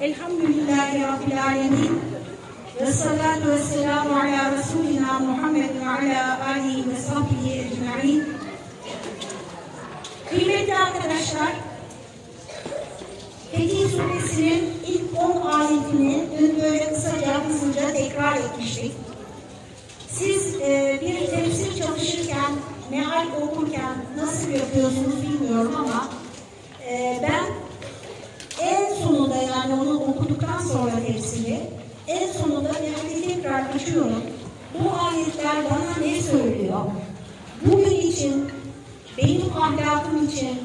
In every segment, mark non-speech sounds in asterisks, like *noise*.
Elhamdülillahi Rabbil Alemin. Ve salatu ve selamu ala Resulina Muhammed ve ala alihi ve sahbihi ecma'in. Kıymetli arkadaşlar, Fetih Suresinin ilk 10 ayetini dün böyle kısaca hızlıca tekrar etmiştik. Siz e, bir tefsir çalışırken, meal okurken nasıl yapıyorsunuz bilmiyorum ama e, ben en sonunda yani onu okuduktan sonra tefsiri en sonunda meali tekrar açıyorum. Bu ayetler bana ne söylüyor? Bugün için, benim ahlakım için,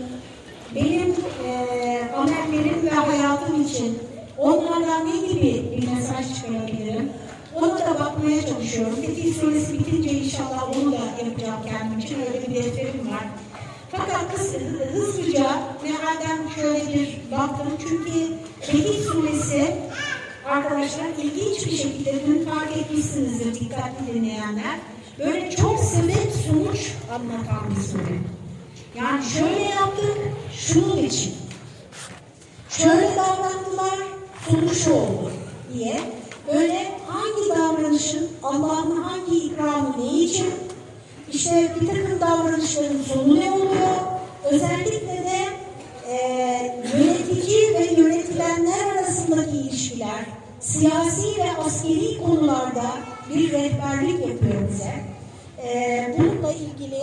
benim e, amellerim ve hayatım için onlardan ne gibi bir mesaj çıkarabilirim? Ona da bakmaya çalışıyorum. Fetih Suresi bitince inşallah onu da yapacağım kendim için. Öyle bir defterim var. Fakat hız, hızlıca mealden şöyle bir baktım. Çünkü Fetih Suresi arkadaşlar ilginç bir şekilde dün fark etmişsinizdir dikkatli dinleyenler. Böyle çok sebep sonuç anlatan bir sure. Yani şöyle yaptık, şunun için. Şöyle davrandılar, sonuç oldu diye. Böyle hangi davranışın, Allah'ın hangi ikramı ne için, işte bir takım davranışların sonu ne oluyor? Özellikle de e, yönetici ve yönetilenler arasındaki ilişkiler, siyasi ve askeri konularda bir rehberlik yapıyor bize. E, bununla ilgili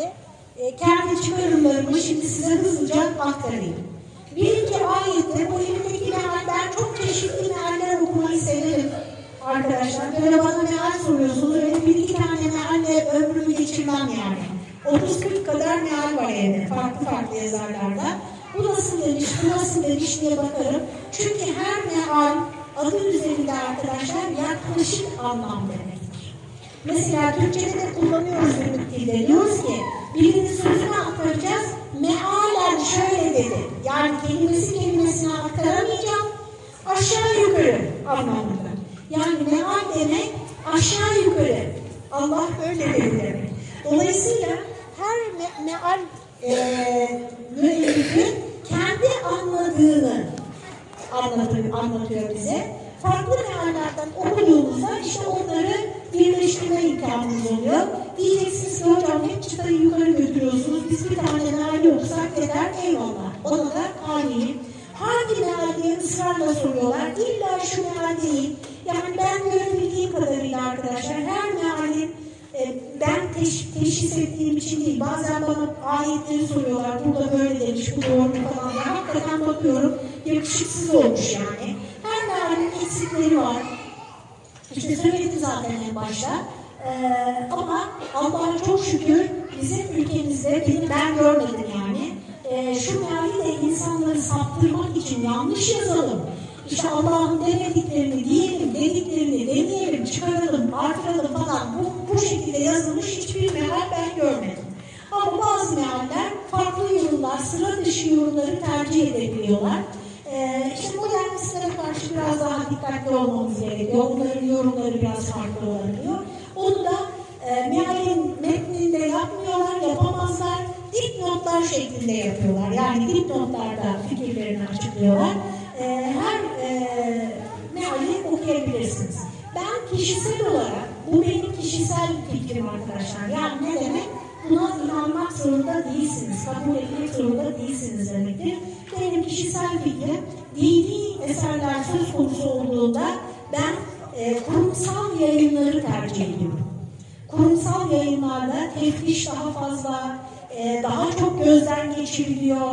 e, kendi çıkarımlarımı şimdi size hızlıca aktarayım. Birinci ayette bu elimdeki mealler çok çeşitli mealler okumayı severim arkadaşlar. Böyle bana meal soruyorsunuz. Öyle bir iki tane mealle ömrümü geçirmem yani. 30-40 kadar meal var evde. Farklı farklı yazarlarda. Bu nasıl demiş, bu nasıl demiş diye bakarım. Çünkü her meal adı üzerinde arkadaşlar yaklaşık anlam demektir. Mesela Türkçe'de de kullanıyoruz günlük dilde. Diyoruz ki birinin sözünü aktaracağız. Mealen şöyle dedi. Yani kelimesi kelimesine aktaramayacağım. Aşağı yukarı anlamında. Yani meal demek aşağı yukarı. Allah öyle dedi demek. Dolayısıyla her me meal e, müellifi kendi anladığını anlatıyor, anlatıyor bize. Farklı meallerden okuduğumuzda işte onları birleştirme imkanımız oluyor. Diyeceksiniz ki hocam hep çıtayı yukarı götürüyorsunuz. Biz bir tane meali okusak yeter eyvallah. Ona da aminim. Hangi meal diye ısrarla soruyorlar. İlla şu meal değil. Yani ben görebildiğim kadarıyla arkadaşlar her mealin e, ben teş, teşhis ettiğim için değil. Bazen bana ayetleri soruyorlar. Burada böyle demiş, bu doğru mu falan. Ben hakikaten bakıyorum. Yakışıksız olmuş yani. Her mealin eksikleri var. İşte söyledim zaten en başta. Ee, ama Allah'a çok şükür bizim ülkemizde, benim ben görmedim yani. Ee, şu meali de insanları saptırmak için yanlış yazalım. İşte Allah'ın demediklerini diyelim, dediklerini demeyelim, çıkaralım, artıralım falan. Bu, bu şekilde yazılmış hiçbir meal ben görmedim. Ama bazı mealler farklı yorumlar, sıra dışı yorumları tercih edebiliyorlar. Ee, işte modernistlere karşı biraz daha dikkatli olmamız gerekiyor. Onların yorumları biraz farklı olabiliyor. Onu da e, mealin metninde yapmıyorlar, yapamazlar. Dipnotlar şeklinde yapıyorlar. Yani dipnotlarda fikirlerini açıklıyorlar. E, her e, meali okuyabilirsiniz. Ben kişisel olarak, bu benim kişisel fikrim arkadaşlar. Yani ne demek? Buna inanmak zorunda değilsiniz, kabul etmek zorunda değilsiniz demektir. Benim kişisel fikrim, dini eserler söz konusu olduğunda ben e, kurumsal yayınları tercih ediyorum. Kurumsal yayınlarda teftiş daha fazla, e, daha çok gözden geçiriliyor.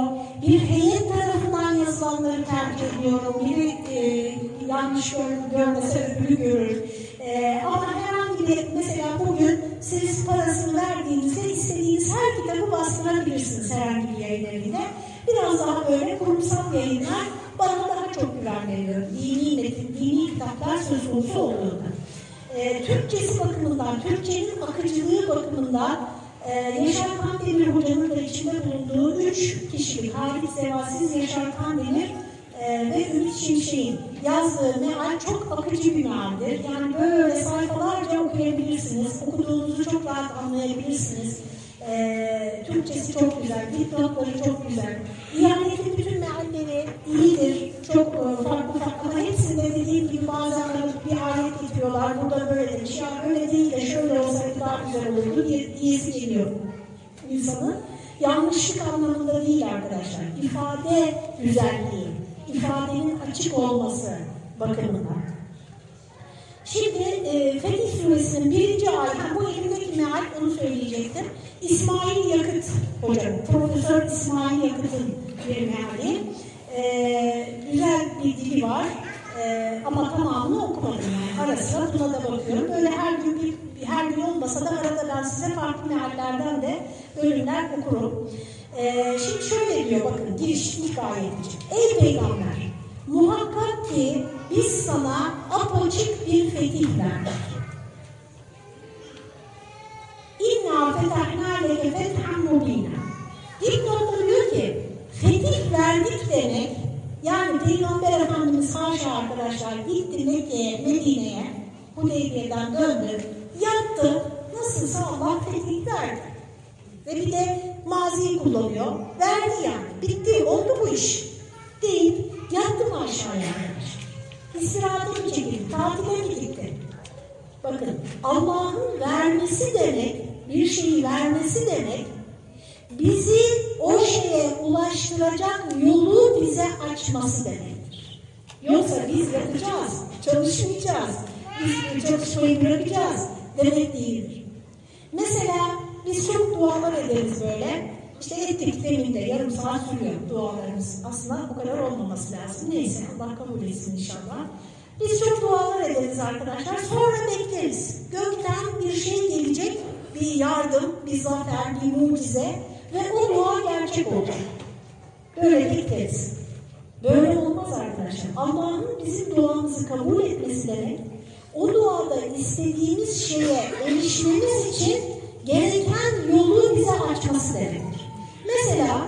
Bir heyet tarafından yazılanları tercih ediyorum. Biri e, yanlış gör, görmese öbürü görür. E, ama herhangi bir, mesela bugün siz parasını verdiğinizde istediğiniz her kitabı bastırabilirsiniz herhangi bir yayın. Biraz daha böyle kurumsal yayınlar bana daha çok güven veriyor. Dini metin, dini kitaplar söz konusu olduğunda. E, Türkçesi bakımından, Türkçenin akıcılığı bakımından e, Yaşar Kandemir hocanın da içinde bulunduğu üç kişilik Halit Sevasiz, Yaşar Kandemir e, ve Ümit Şimşek'in yazdığı meal çok akıcı bir mealdir. Yani böyle sayfalarca okuyabilirsiniz, okuduğunuzu çok rahat anlayabilirsiniz. E, Türkçesi çok güzel, dipnotları çok güzel. İhanetin bütün mealleri iyidir, çok e, farklı farklı ama hepsinde dediğim gibi bir getiriyorlar. Burada böyle demiş. Ya öyle değil de şöyle olsaydı daha güzel olurdu diye, diyesi geliyor insanın. Yanlışlık anlamında değil arkadaşlar. İfade güzelliği, ifadenin açık olması bakımından. Şimdi e, Fetih Suresinin birinci ayeti, bu elimdeki meal onu söyleyecektim. İsmail Yakıt hocam, Profesör İsmail Yakıt'ın bir meali. E, güzel bir dili var e, ama tamamını okumadım yani. Ara sıra buna da bakıyorum. Böyle her gün bir, her gün olmasa da arada ben size farklı meallerden de bölümler okurum. E, şimdi şöyle diyor bakın giriş ilk ayet için. Ey peygamber muhakkak ki biz sana apaçık bir fetih verdik. İnna fetahna leke fethan mubina. Dipnotta diyor ki fetih verdik demek yani Peygamber Efendimiz haşa arkadaşlar gitti Mekke'ye, Medine'ye Hudeybiye'den döndü, yattı. Nasılsa Allah fetih verdi. Ve bir de maziyi kullanıyor. Verdi yani. Bitti, oldu bu iş. Deyip yattım aşağıya. İstirahate mi çekildi, tatile mi gitti? Bakın Allah'ın vermesi demek, bir şeyi vermesi demek, bizi o şeye ulaştıracak yolu bize açması demektir. Yoksa biz yapacağız, çalışmayacağız, biz çalışmayı bırakacağız demek değildir. Mesela biz çok dualar ederiz böyle. İşte ettik demin de yarım saat sürüyor dualarımız. Aslında bu kadar olmaması lazım. Neyse Allah kabul etsin inşallah. Biz çok dualar ederiz arkadaşlar. Sonra bekleriz. Gökten bir şey gelecek. Bir yardım, bir zafer, bir mucize. Ve o dua gerçek olacak. Böyle bekleriz. Böyle olmaz arkadaşlar. Allah'ın bizim duamızı kabul etmesi demek, o duada istediğimiz şeye erişmemiz için gereken yolu bize açması demektir. Mesela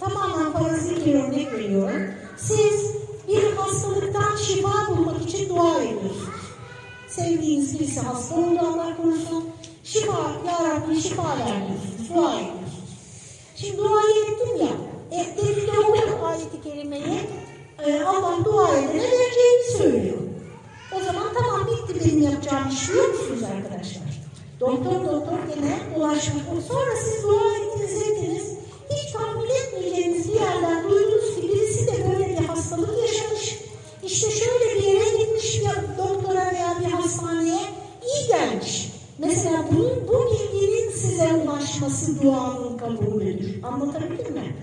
tamamen parazit bir örnek veriyorum. Siz bir hastalıktan şifa bulmak için dua ediyorsunuz. Sevdiğiniz birisi hasta oldu Allah korusun. Şifa, Ya Rabbi şifa ver diyorsunuz. Dua ediyorsunuz. Şimdi duayı ettim ya. E, delilde okudum ayeti kerimeyi. E, Allah dua edene vereceğini söylüyor. O zaman tamam bitti benim yapacağım iş diyor musunuz arkadaşlar? Doktor doktor gene ulaşmak. Sonra siz dua ettiniz ettiniz. Hiç tahmin etmeyeceğiniz bir yerden duydunuz ki birisi de böyle bir hastalık yaşamış. İşte şöyle bir yere gitmiş bir doktora veya bir hastaneye iyi gelmiş. Mesela bunun, bu bilginin size ulaşması duanın kabulüdür. Anlatabildim mi?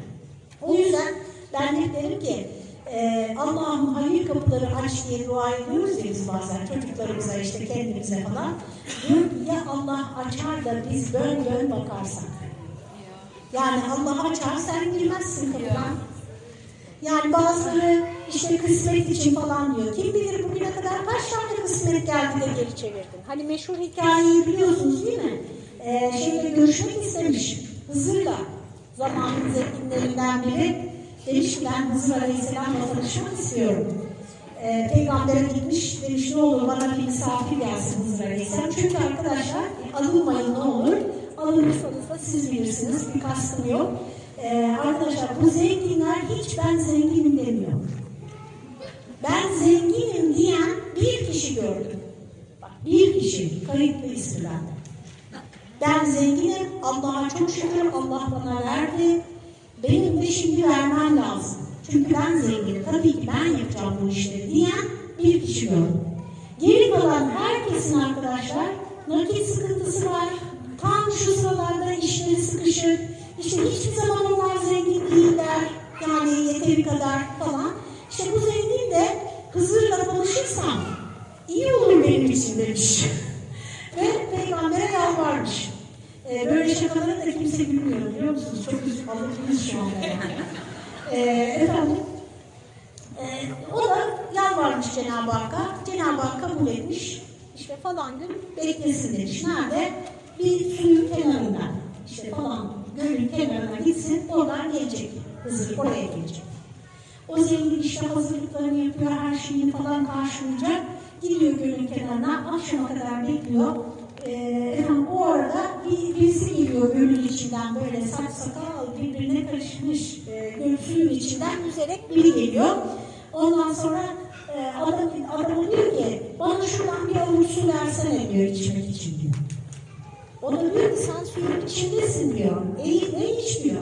O yüzden ben hep derim ki e, Allah'ım hayır kapıları aç diye dua ediyoruz ya biz bazen çocuklarımıza işte kendimize falan. Diyor ya Allah açar da biz bön bön bakarsak. Yani Allah açar sen girmezsin kapıdan. Yani bazıları işte kısmet için falan diyor. Kim bilir bugüne kadar kaç tane kısmet geldi de geri çevirdin. Hani meşhur hikayeyi biliyorsunuz değil mi? Ee, şeyle görüşmek istemiş. Hızır'la zamanın zenginlerinden biri demiş ki ben Hızır Aleyhisselam'la tanışmak istiyorum. Ee, Peygamber'e gitmiş demiş ne olur bana bir misafir gelsin Hızır Aleyhisselam. Çünkü arkadaşlar alınmayın ne olur. Alınırsanız da siz bilirsiniz bir kastım yok. Ee, arkadaşlar bu zenginler hiç ben zenginim demiyor. Ben zenginim diyen bir kişi gördüm. Bak bir kişi kayıtlı isimlerde. Ben zenginim, Allah'a çok şükür Allah bana verdi. Benim de şimdi vermem lazım. Çünkü ben zenginim, tabii ki ben yapacağım bu işleri diyen bir kişi gördüm. Geri kalan herkesin arkadaşlar nakit sıkıntısı var. Tam şu sıralarda işleri sıkışık. İşte hiçbir zaman onlar zengin değiller. Yani yeteri kadar falan. İşte bu zengin de Hızır'la tanışırsam iyi olur benim için demiş. *laughs* Yalvarmış. Ee, böyle şakalara da kimse gülmüyor biliyor musunuz? Çok üzüldüm şu anda yani. Ee, efendim, e, o da yalvarmış Cenab-ı Hakk'a. Cenab-ı Hak kabul etmiş. İşte falan gün beklesin demiş. Nerede? Bir suyun kenarında. İşte falan gölün kenarına gitsin. Oradan gelecek. Hızır oraya gelecek. O zengin işte hazırlıklarını yapıyor, her şeyini falan karşılayacak. Gidiyor gölün kenarına, akşama kadar bekliyor. Ee, efendim o arada bir, birisi geliyor gölün içinden böyle saç sakal birbirine karışmış e, göl suyun içinden yüzerek biri geliyor. Ondan sonra e, adam, adam diyor ki bana şuradan bir avuç su versene diyor içmek için diyor. O da diyor ki sen suyun içindesin diyor. Eğil ne içmiyor.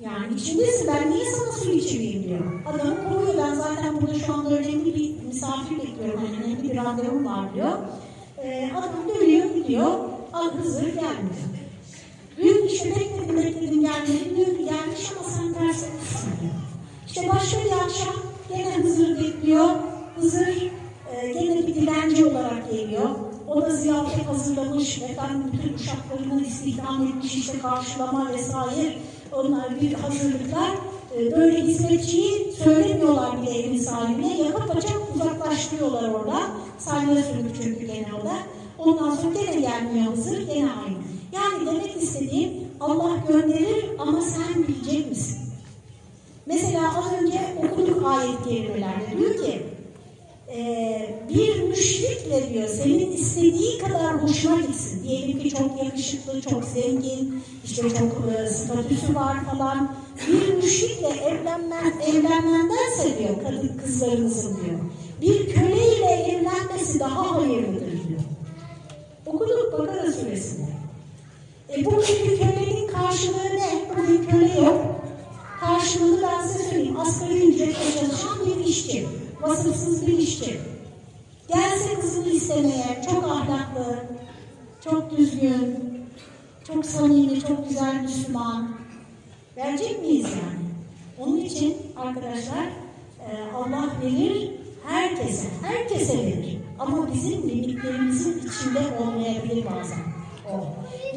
Yani içindesin ben niye sana su içireyim diyor. Adamı koruyor ben zaten burada şu anda önemli bir misafir bekliyorum. Hani önemli bir randevum var diyor. Adam dönüyor gidiyor. Al Hızır gelmiyor. Diyor ki işte bekledim bekledim gelmedi. Diyor ki gelmiş ama sen ters etmişsin diyor. İşte başka bir akşam gene Hızır bekliyor. Hızır e, gene bir dilenci olarak geliyor. O da ziyafet hazırlamış, efendim bütün uşaklarını istihdam etmiş, işte karşılama vesaire. Onlar bir hazırlıklar. E, böyle hizmetçiyi söylemiyorlar bile evin sahibine. Yaka paça uzaklaştırıyorlar orada. Sahneye sürüp çünkü gene o da. Ondan sonra gene gelmiyor Hızır, gene aynı. Yani demek istediğim Allah gönderir ama sen bilecek misin? Mesela az önce okuduk ayet kelimelerde. Diyor ki e, bir müşrikle diyor senin istediği kadar hoşuna gitsin. Diyelim ki çok yakışıklı, çok zengin, işte çok e, statüsü var falan. Bir müşrikle evlenmen, evlenmendense diyor kadın kızlarımızın diyor. Bir köleyle evlenmesi daha hayırlıdır diyor. Okuduk Bakara suresinde. E, bugünkü kölenin karşılığı ne? Bugün köle yok. Karşılığını ben size söyleyeyim. Asgari ücretle çalışan bir işçi. Vasıfsız bir işçi. Gelse kızını istemeye, çok ahlaklı, çok düzgün, çok samimi, çok güzel Müslüman. Verecek miyiz yani? Onun için arkadaşlar e, Allah verir herkese, herkese verir. Ama bizim limitlerimizin içinde olmayabilir bazen. O.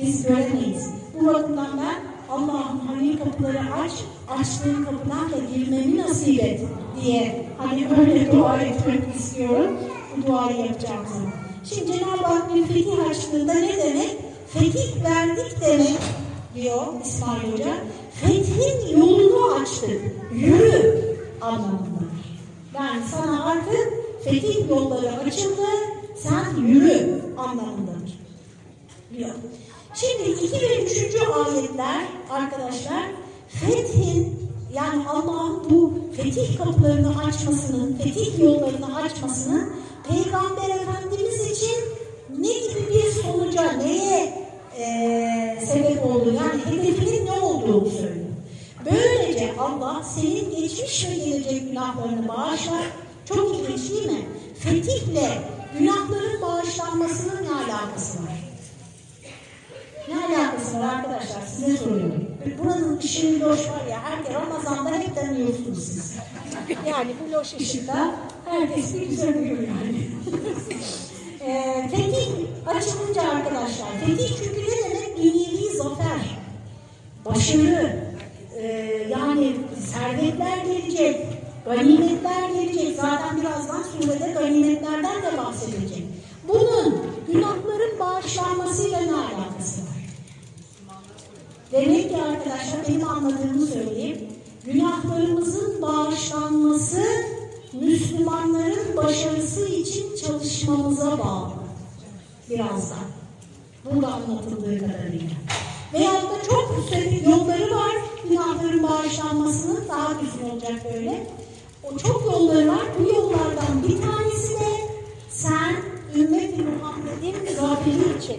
Biz göremeyiz. Bu bakımdan ben Allah'ım hayır kapıları aç, açtığın kapıdan da girmemi nasip et diye hani öyle dua etmek istiyorum. Bu duayı yapacağım zaman. Şimdi Cenab-ı Hak bir fetih açtığında ne demek? Fetih verdik demek diyor İsmail Hoca. Fethin yolunu açtık. Yürü anlamındadır. Yani sana artık fetih yolları açıldı, sen yürü anlamındadır diyor. Şimdi iki ve üçüncü ayetler arkadaşlar fethin yani Allah'ın bu fetih kapılarını açmasının, fetih yollarını açmasının Peygamber Efendimiz için ne gibi bir sonuca, neye e, sebep olduğu yani hedefinin ne olduğunu söylüyor. Böylece Allah senin geçmiş ve gelecek günahlarını bağışlar. Çok ilginç değil mi? Fetihle günahların bağışlanmasının ne alakası var? Ne alakası var arkadaşlar? Size soruyorum. Buranın ışığı loş var ya, herkes Ramazan'da hep tanıyorsunuz siz. Yani bu loş ışıkta herkes bir güzel uyuyor yani. *laughs* e, fetih açılınca arkadaşlar, fetih çünkü ne demek? Dünyevi zafer, başarı, e, yani servetler gelecek, ganimetler gelecek. Zaten birazdan surede ganimetlerden de bahsedecek. Bunun günahların bağışlanmasıyla ne alakası var? Demek ki arkadaşlar benim anladığımı söyleyeyim. Günahlarımızın bağışlanması Müslümanların başarısı için çalışmamıza bağlı. Birazdan. Burada anlatıldığı kadarıyla. Veyahut da çok yolları var günahların bağışlanmasının daha düzgün olacak böyle. O çok yolları var. Bu yollardan bir tanesi de sen ümmet-i Muhammed'in zaferi için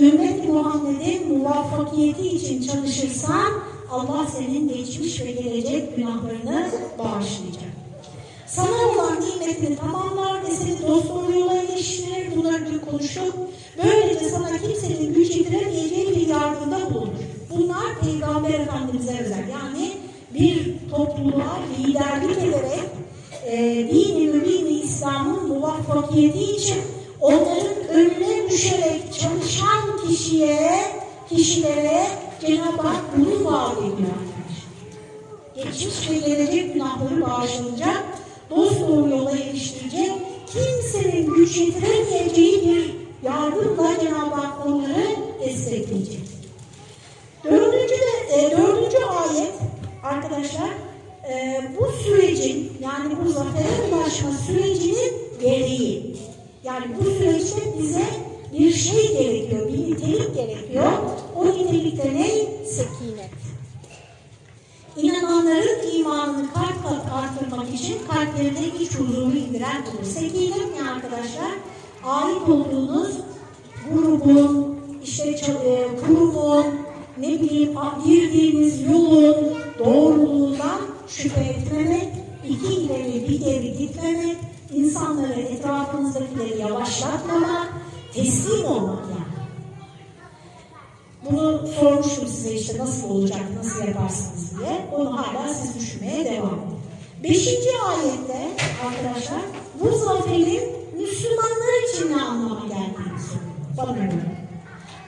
ümmet-i Muhammed'in muvaffakiyeti için çalışırsan Allah senin geçmiş ve gelecek günahlarını bağışlayacak. Sana olan nimetini tamamlar ve seni dost doğru yola iliştirir. Bunları dün konuştuk. Böylece sana kimsenin güç yetiremeyeceği bir yardımda bulunur. Bunlar Peygamber Efendimiz'e özel. Yani bir topluluğa liderlik ederek e, dini mübini İslam'ın muvaffakiyeti için onların önüne düşerek çalışan kişiye, kişilere Cenab-ı Hak bunu vaat ediyor. Geçmiş ve gelecek günahları bağışlanacak, dost doğru yola eriştirecek, kimsenin güç yetiremeyeceği bir yardımla Cenab-ı Hak onları destekleyecek. Dördüncü, de, e, dördüncü ayet arkadaşlar e, bu sürecin yani bu zafere ulaşma sürecinin gereği. Yani bu süreçte bize bir şey gerekiyor, bir nitelik gerekiyor. O nitelikte ne? Sekinet. İnananların imanını kat kat artırmak için kalplerine iç huzuru indiren budur. Sekine ne arkadaşlar? Ait olduğunuz grubun, işte e, kurumun, ne bileyim girdiğiniz yolun doğruluğundan şüphe etmemek, iki ileri bir geri gitmemek, insanları, etrafınızdakileri yavaşlatmamak, teslim olmak yani. Bunu sormuştum size işte nasıl olacak, nasıl yaparsınız diye. Onu hala siz düşünmeye devam edin. Beşinci ayette arkadaşlar bu zaferin Müslümanlar için ne anlama geldiğini söylüyor.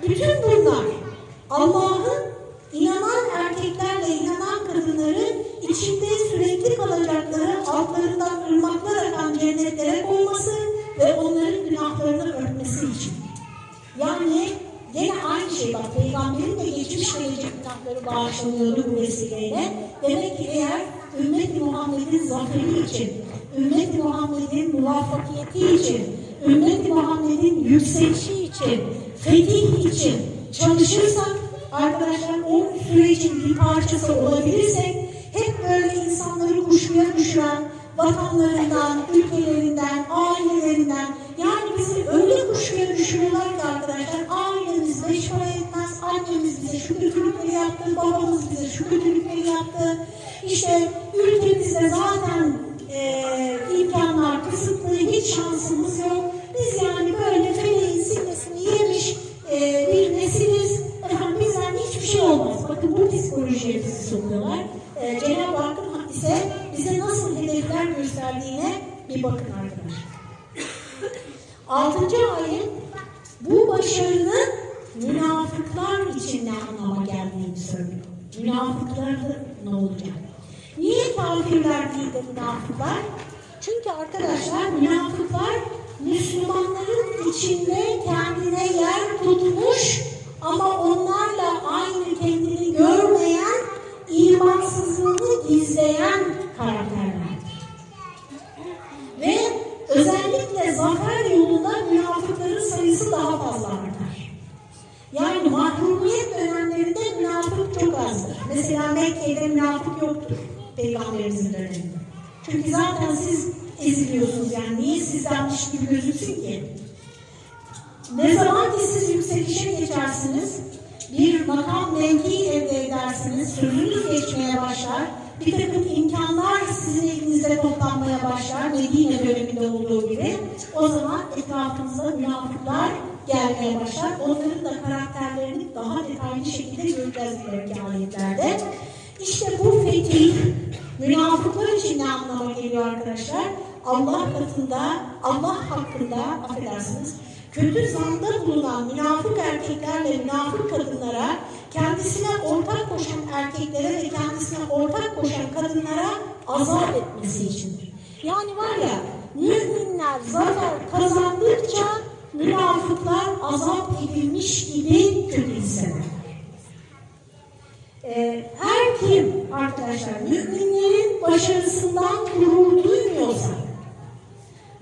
Bütün bunlar Allah'ın inanan erkeklerle inanan kadınların içinde sürekli kalacakları altlarından ırmaklar cennetlere koyması ve onların günahlarını örtmesi için. Yani Yine aynı şey bak peygamberin de geçmiş gelecek günahları bağışlanıyordu bu vesileyle. Demek ki eğer ümmet Muhammed'in zaferi için, ümmet Muhammed'in muvaffakiyeti için, ümmet Muhammed'in yükselişi için, fetih için çalışırsak arkadaşlar o sürecin bir parçası olabilirsek hep böyle insanları kuşkuya düşüren vatanlarından, ülkelerinden, ailelerinden yani bizi öyle kuşkuya düşürüyorlar ki arkadaşlar ailemiz beş para etmez, annemiz bize şu kötülükleri yaptı, babamız bize şu kötülükleri yaptı. İşte ülkemizde zaten e, imkanlar kısıtlı, hiç şansımız yok. Biz yani böyle feleğin sinnesini yemiş e, bir nesiliz. Efendim bizden hiçbir şey olmaz. Bakın bu psikolojiye bizi sokuyorlar. E, Cenab-ı Hakk'ın ise hedefler gösterdiğine bir bakın arkadaşlar. Altıncı ayet bu başarının münafıklar için ne anlama geldiğini söylüyor. Münafıklar ne olacak? Niye kafirler değil de münafıklar? Çünkü arkadaşlar münafıklar Müslümanların içinde kendine yer tutmuş ama onlarla aynı kendini görmeyen, imansızlığını gizleyen karakterlerdir. Ve özellikle zafer yolunda münafıkların sayısı daha fazla artar. Yani mahrumiyet dönemlerinde münafık çok azdır. Mesela Mekke'de münafık yoktur Peygamberimizin döneminde. Çünkü zaten siz eziliyorsunuz sizdenmiş gibi gözüksün ki? Ne zaman ki siz yükselişe geçersiniz, bir makam mevki elde edersiniz, sözünüz geçmeye başlar, bir takım imkanlar sizin elinizde toplanmaya başlar, Medine döneminde olduğu gibi, o zaman etrafınızda münafıklar gelmeye başlar. Onların da karakterlerini daha detaylı şekilde göreceğiz ileriki ayetlerde. İşte bu fetih, münafıklar için ne anlama geliyor arkadaşlar? Allah katında, Allah hakkında, affedersiniz, kötü zanda bulunan münafık erkeklerle münafık kadınlara, kendisine ortak koşan erkeklere ve kendisine ortak koşan kadınlara azap etmesi içindir. Yani var ya, müminler zafer kazandıkça münafıklar azap edilmiş gibi kötü hisseder. Ee, her kim arkadaşlar müminlerin başarısından gurur duymuyorsa,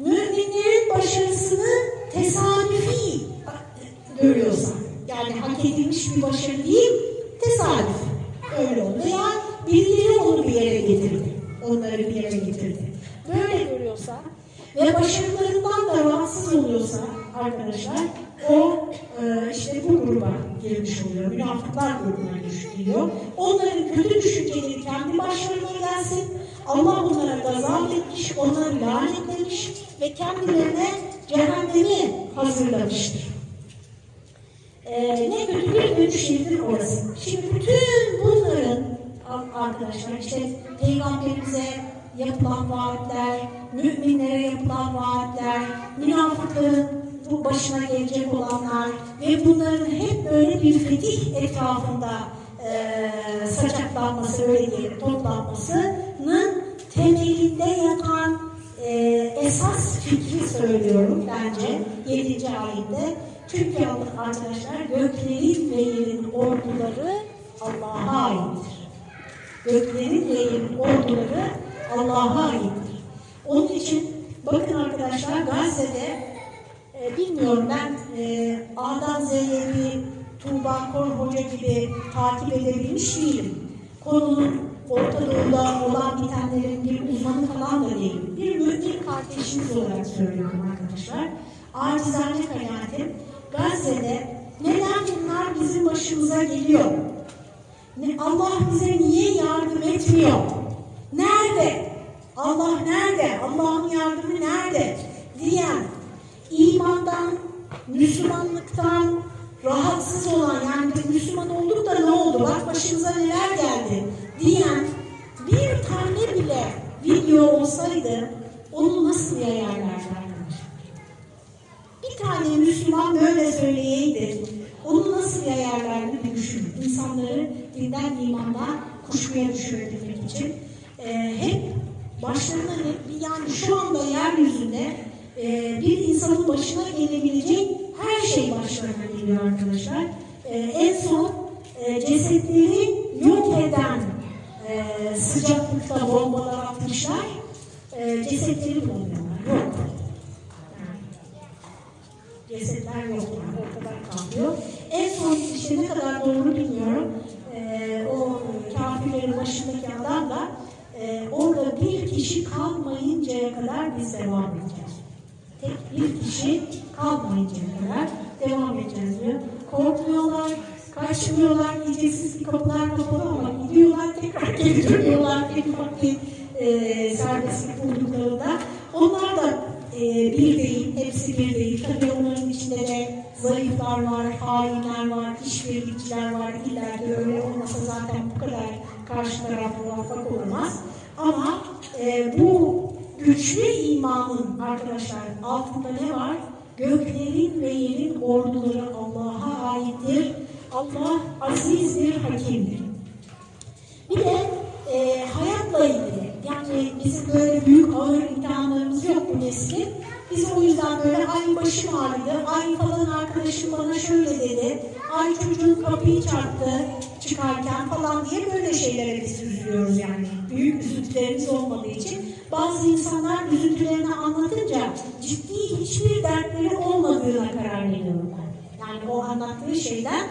müminlerin başarısını tesadüfi görüyorsa, yani hak edilmiş bir başarı değil, tesadüf öyle oldu. Veya birileri onu bir yere getirdi, onları bir yere getirdi. Böyle görüyorsa ve başarılarından da rahatsız oluyorsa arkadaşlar o e, işte bu gruba girmiş oluyor. Münafıklar grubuna giriyor. Onların kötü düşünceleri kendi başlarına gelsin. Allah onlara gazap etmiş, onları lanetlemiş ve kendilerine cehennemi hazırlamıştır. Ee, ne kötü bir dönüşüdür orası. Şimdi bütün bunların arkadaşlar işte peygamberimize yapılan vaatler, müminlere yapılan vaatler, münafıkların bu başına gelecek olanlar ve bunların hep böyle bir fetih etrafında e, saçaklanması, öyle diyelim, toplanmasının temelinde yatan e, esas fikri söylüyorum bence 7. ayette. Çünkü arkadaşlar göklerin ve yerin orduları Allah'a aittir. Göklerin ve yerin orduları Allah'a aittir. Onun için bakın arkadaşlar Gazze'de e, bilmiyorum ben e, A'dan Z'ye bir Tuğba Kor Hoca gibi takip edebilmiş değilim. Konunun Orta Doğu'da olan bitenlerin bir uzmanı falan da değil. Bir mümin kardeşimiz olarak söylüyorum arkadaşlar. Acizane kanaatim Gazze'de neden bunlar bizim başımıza geliyor? Allah bize niye yardım etmiyor? Nerede? Allah nerede? Allah'ın yardımı nerede? Diyen imandan, Müslümanlıktan rahatsız olan yani Müslüman olduk da ne oldu? Bak başımıza neler geldi diyen bir tane bile video olsaydı onu nasıl yayarlardı arkadaşlar? Bir tane Müslüman böyle söyleyeydi. Onu nasıl yayarlardı bir düşünün. İnsanları dinden imandan kuşkuya düşürebilmek için e, hep başlarına hep yani şu anda yeryüzünde e, bir insanın başına gelebilecek her şey başlarına geliyor arkadaşlar. E, en son e, cesetleri yok eden e, sıcaklıkta bombalar atmışlar. E, cesetleri bulamıyorlar. Yok. cesetler yok yani ortadan kalkıyor. En son işte ne kadar doğru bilmiyorum. E, o kafirlerin başındaki adam da e, orada bir kişi kalmayıncaya kadar biz devam edeceğiz. Bir kişi kalmayıncaya kadar devam edeceğiz diyor. Korkmuyorlar, kaçmıyorlar, ki kapılar kapalı ama gidiyorlar tekrar geri dönüyorlar. *laughs* En ufak bir e, serbestlik bulduklarında. Onlar da e, bir değil, hepsi bir değil. Tabii onların içinde de zayıflar var, hainler var, işbirlikçiler var. Ki öyle olmasa zaten bu kadar karşı taraf muvaffak olmaz. Ama e, bu güçlü imanın arkadaşlar altında ne var? Göklerin ve yerin orduları Allah'a aittir. Allah azizdir, hakimdir. Bir de e, hayatla ilgili. Yani bizim böyle büyük ağır imtihanlarımız yok bu neslin. Biz o yüzden böyle ay başım ağrıdı, ay falan arkadaşım bana şöyle dedi, ay çocuğun kapıyı çarptı çıkarken falan diye böyle şeylere biz üzülüyoruz yani. Büyük üzüntülerimiz olmadığı için. Bazı insanlar üzüntülerini anlatınca ciddi hiçbir dertleri olmadığına karar veriyorum ben. Yani o anlattığı şeyden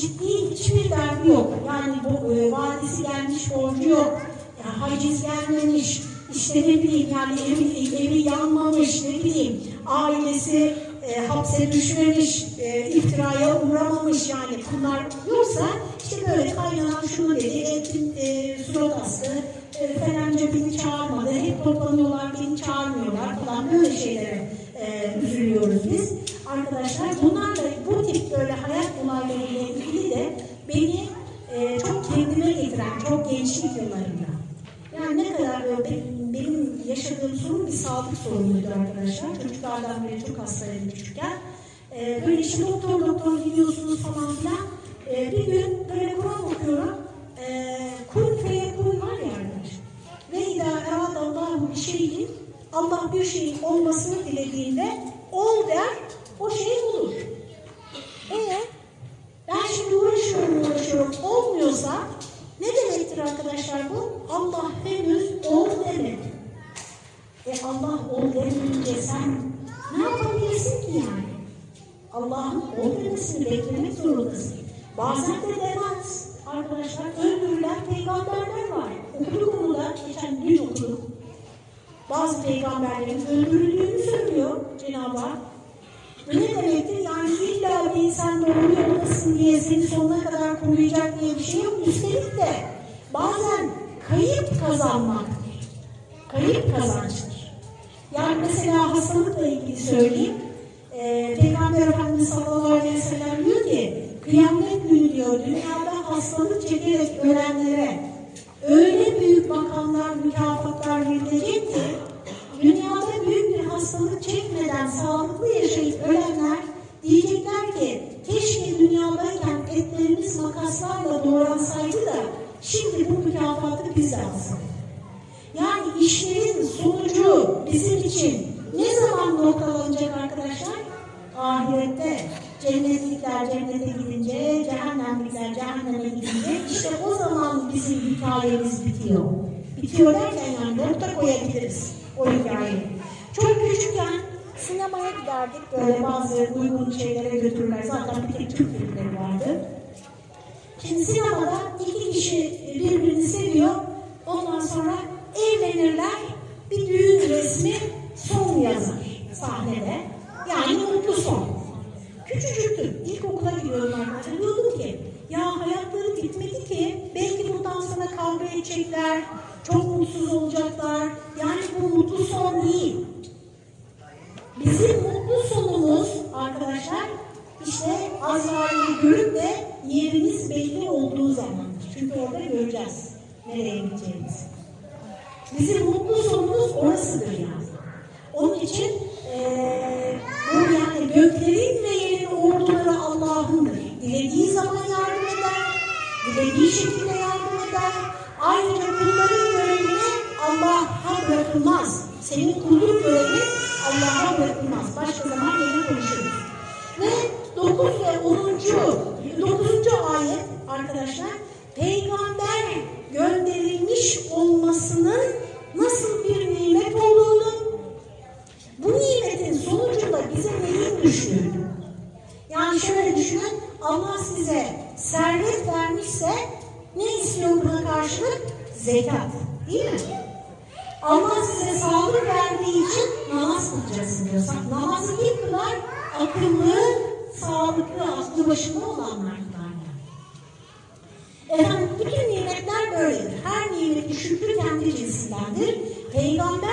ciddi hiçbir derdi yok. Yani bu e, vadisi gelmiş borcu yok. Ya, haciz gelmemiş, işte ne bileyim yani evi, evi yanmamış, ne bileyim ailesi e, hapse düşmemiş, e, iftiraya uğramamış yani bunlar yoksa işte böyle kaynanan şunu dedi, etin e, surat astı, e, falanca beni çağırmadı, hep toplanıyorlar beni çağırmıyorlar falan böyle şeylere e, üzülüyoruz biz. Arkadaşlar bunlar da bu tip böyle hayat olaylarıyla ilgili de beni e, çok kendime getiren, çok gençlik yıllarımda. Yani ne kadar böyle yaşadığım sorun bir sağlık sorunuydu arkadaşlar. Çocuklardan beri çok hastaydım küçükken. E, böyle işte doktor doktor gidiyorsunuz falan filan. E, bir gün böyle Kur'an okuyorum. E, kun feyekun var ya arkadaşlar. Ve idâ eradallahu bir şeyin Allah bir şeyin olmasını dilediğinde ol der, o şey olur. E ben şimdi uğraşıyorum uğraşıyorum olmuyorsa ne demektir arkadaşlar bu? Allah henüz ol demedi. E Allah ol demeyince sen ne yapabilirsin ki yani? Allah'ın ol demesini beklemek zorundasın. Bazen de demez. Arkadaşlar öldürülen peygamberler var. Okuduk onu da geçen gün okuduk. Bazı peygamberlerin öldürüldüğünü söylüyor Cenab-ı Hak. Ne demektir? Yani illa bir sen doğru yoldasın diye seni sonuna kadar koruyacak diye bir şey yok. Üstelik de bazen kayıp kazanmak, kayıp kazançtır. Yani mesela hastalıkla ilgili söyleyeyim. Ee, Peygamber Efendimiz sallallahu aleyhi ve sellem diyor ki kıyamet günü diyor dünyada hastalık çekerek ölenlere öyle büyük makamlar, mükafatlar verilecek ki dünyada büyük bir hastalık çekmeden sağlıklı yaşayıp ölenler diyecekler ki keşke dünyadayken etlerimiz makaslarla doğransaydı da şimdi bu mükafatı biz alsaydık. Yani işlerin sonucu bizim için ne zaman noktalanacak arkadaşlar? Ahirette. Cennetlikler cennete gidince, cehennemlikler cehenneme gidince işte o zaman bizim hikayemiz bitiyor. Bitiyor derken yani nokta koyabiliriz o hikayeyi. Çok küçükken sinemaya giderdik böyle bazı uygun şeylere götürürler. Zaten bir tek Türk filmleri vardı. Şimdi sinemada iki kişi birbirini seviyor. Ondan sonra evlenirler. Bir düğün resmi son yazar sahnede. Yani mutlu son. Küçücüktüm. İlkokula gidiyordum arkadaşlar. Diyordum ki ya hayatları bitmedi ki belki bundan sonra kavga edecekler, çok mutsuz olacaklar. Yani bu mutlu son değil. Bizim mutlu sonumuz arkadaşlar işte Azrail'i görüp de yerimiz belli olduğu zamandır. Çünkü orada göreceğiz nereye gideceğimizi. Bizim mutlu sonumuz orasıdır yani. Onun için ee, bu yani göklerin ve yerin orduları Allah'ındır. Dilediği zaman yardım eder, dilediği şekilde yardım eder. Ayrıca kulların görevini Allah'a bırakılmaz. Senin kulluk görevin Allah'a bırakılmaz. Başka zaman yine konuşuruz. Ve 9 ve 10. 9. ayet arkadaşlar peygamber gönderilmiş olmasının nasıl bir nimet olduğunu bu nimetin sonucunda bize neyin düştüğünü yani şöyle düşünün Allah size servet vermişse ne istiyor buna karşılık? Zekat. Değil mi? Allah size sağlık verdiği için namaz kılacaksın diyorsak. Namazı kim kılar? Akıllı, sağlıklı, aklı başında olanlar kılar. Efendim bütün nimetler böyledir. Her nimetin şükrü kendi cinsindendir. Peygamber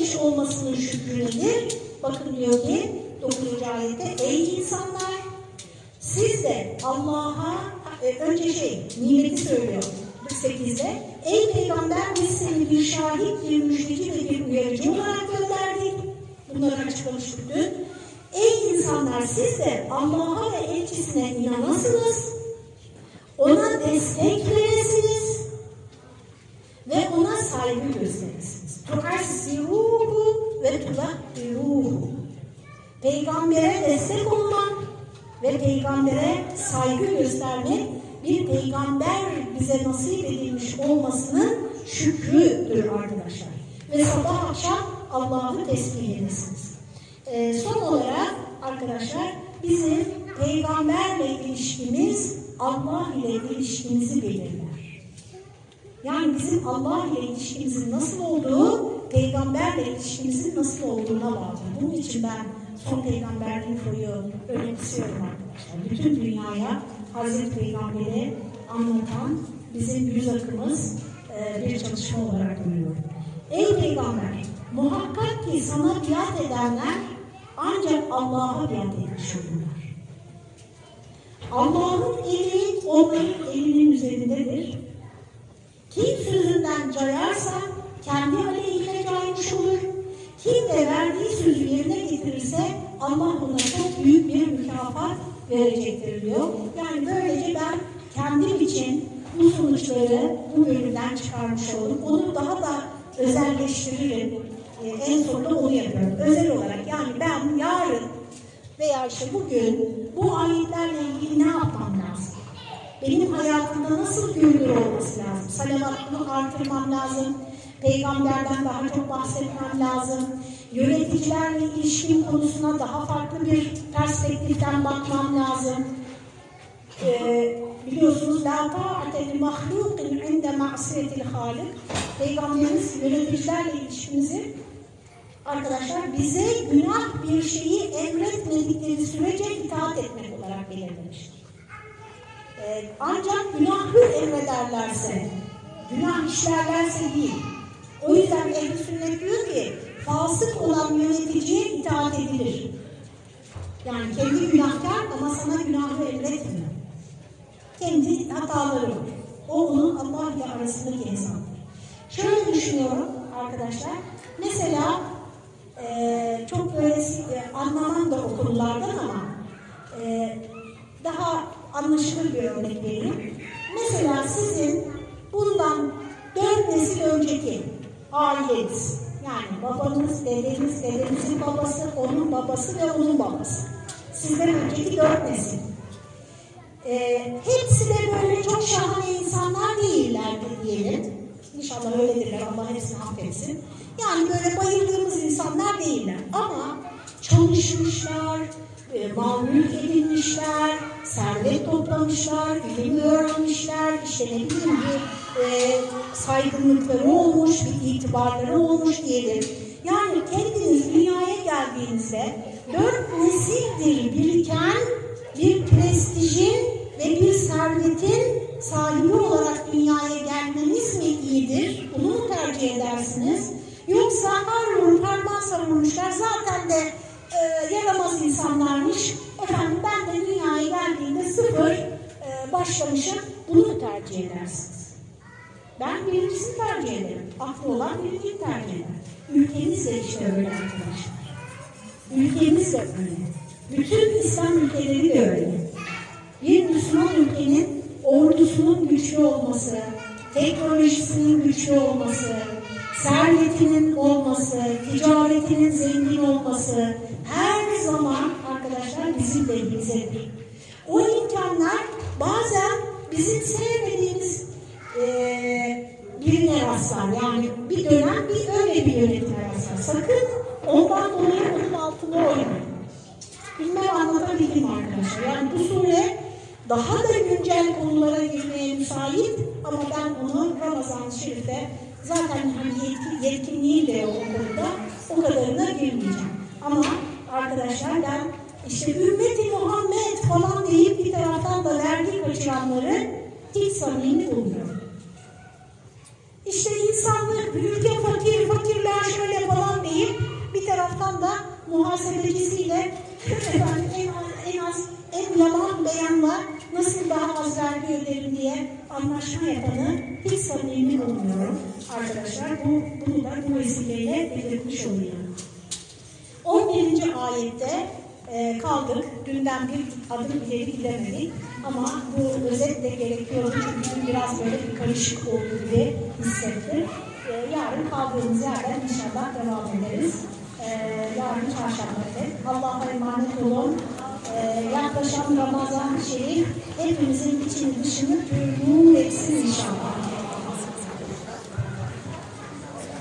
gönderilmiş olmasının şükrü nedir? Bakın diyor ki 9. ayette ey insanlar siz de Allah'a e, önce şey nimeti söylüyor 48'de ey peygamber biz seni bir şahit, bir müjdeci ve bir uyarıcı olarak gönderdik. Bunları açıklamıştık dün. Ey insanlar siz de Allah'a ve elçisine inanasınız. Ona destek veresiniz ve ona saygı gösterirsiniz. Tuassiruhu ve tulahhiruhu. Peygambere destek olmak ve peygambere saygı göstermek bir peygamber bize nasip edilmiş olmasının şükrüdür arkadaşlar. Ve sabah akşam Allah'ı tesbih edesiniz. Ee, son olarak arkadaşlar bizim peygamberle ilişkimiz Allah ile ilişkimizi belirler. Yani bizim Allah ile ilişkimizin nasıl olduğu, peygamberle ilişkimizin nasıl olduğuna bağlı. Bunun için ben son peygamber infoyu önemsiyorum arkadaşlar. Bütün dünyaya Hazreti Peygamber'i anlatan bizim yüz akımız e, bir çalışma olarak görüyorum. Ey peygamber, muhakkak ki sana biat edenler ancak Allah'a biat etmiş olurlar. Allah'ın eli onların elinin üzerindedir. Kim sözünden cayarsa kendi aleyhine caymış olur. Kim de verdiği sözü yerine getirirse Allah ona çok büyük bir mükafat verecektir diyor. Yani böylece ben kendim için bu sonuçları bu bölümden çıkarmış oldum. Onu daha da özelleştiririm. Ee, en sonunda onu yapıyorum. Özel olarak yani ben yarın veya işte bugün bu ayetlerle ilgili ne yapmam lazım? Benim hayatımda nasıl görünür olması lazım? Salavatımı artırmam lazım. Peygamberden daha çok bahsetmem lazım. Yöneticilerle ilişkim konusuna daha farklı bir perspektiften bakmam lazım. Ee, biliyorsunuz la ta'ate li mahlukin inde ma'siyetil halik. Peygamberimiz yöneticilerle ilişkimizi arkadaşlar bize günah bir şeyi emretmedikleri sürece itaat etmek olarak belirlemiştir. Ee, ancak günahı emrederlerse, günah işlerlerse değil. O yüzden ehl sünnet diyor ki fasık olan yöneticiye itaat edilir. Yani kendi günahkar ama sana günahı emretmiyor. Kendi hataları. O onun Allah ile arasındaki hesaptır. Şöyle düşünüyorum arkadaşlar. Mesela e, çok böyle e, anlamam da o konulardan ama e, daha anlaşılır bir örnek vereyim. Mesela sizin bundan dört nesil önceki aileniz, yani babanız, dedeniz, dedenizin babası, onun babası ve onun babası. Sizden önceki dört nesil. Ee, hepsi de böyle çok şahane insanlar değillerdi diyelim. İnşallah öyledirler, Allah hepsini affetsin. Yani böyle bayıldığımız insanlar değiller. Ama çalışmışlar, e, mal mülk edinmişler, servet toplamışlar, ilim öğrenmişler, işte ne bileyim bir e, saygınlıkları olmuş, bir itibarları olmuş diyelim. Yani kendiniz dünyaya geldiğinizde dört nesildir biriken bir prestijin ve bir servetin sahibi olarak dünyaya gelmeniz mi iyidir? Bunu mu tercih edersiniz? Yoksa har vurup harman savurmuşlar zaten de e, yaramaz insanlarmış. Efendim ben de dünyaya geldiğimde sıfır e, başlamışım. Bunu mu tercih edersiniz? Ben birincisini tercih ederim. Aklı olan birinciyi tercih eder. Ülkemiz de işte öyle arkadaşlar. Ülkemiz de öyle. Bütün İslam ülkeleri de öyle. Bir Müslüman ülkenin ordusunun güçlü olması, teknolojisinin güçlü olması, servetinin olması, ticaretinin zengin olması her zaman arkadaşlar bizim lehimizedir. O imkanlar bazen bizim sevmediğimiz eee birine rastlar. Yani bir dönem bir öyle bir yönetime rastlar. Sakın ondan dolayı onun altına oynamayın. Bilmem anlatabildim arkadaşlar. Yani bu sure daha da güncel konulara girmeye müsait ama ben bunu Ramazan-ı Şerif'te zaten hani yetki, yetkinliğim de o konuda o kadarına girmeyeceğim. Ama arkadaşlar ben işte ümmeti Muhammed falan deyip bir taraftan da vergi kaçıranları hiç samimi bulmuyorum. İşte insanlık, ülke fakir, fakirler şöyle falan deyip bir taraftan da muhasebecisiyle efendim en az, en az en yalan beyanla nasıl daha az vergi öderim diye anlaşma yapanı hiç samimi bulmuyorum arkadaşlar. Bu, bunu da bu vesileyle belirtmiş olayım. 11. ayette e, kaldık. Dünden bir adım ileri gidemedik. Ama bu özet de gerekiyordu çünkü biraz böyle bir karışık oldu diye hissettim. E, yarın kaldığımız yerden inşallah devam ederiz. E, yarın çarşamba evet. Allah'a emanet olun. Ee, yaklaşan Ramazan-ı Şerif hepimizin içini dışını mum etsin inşallah.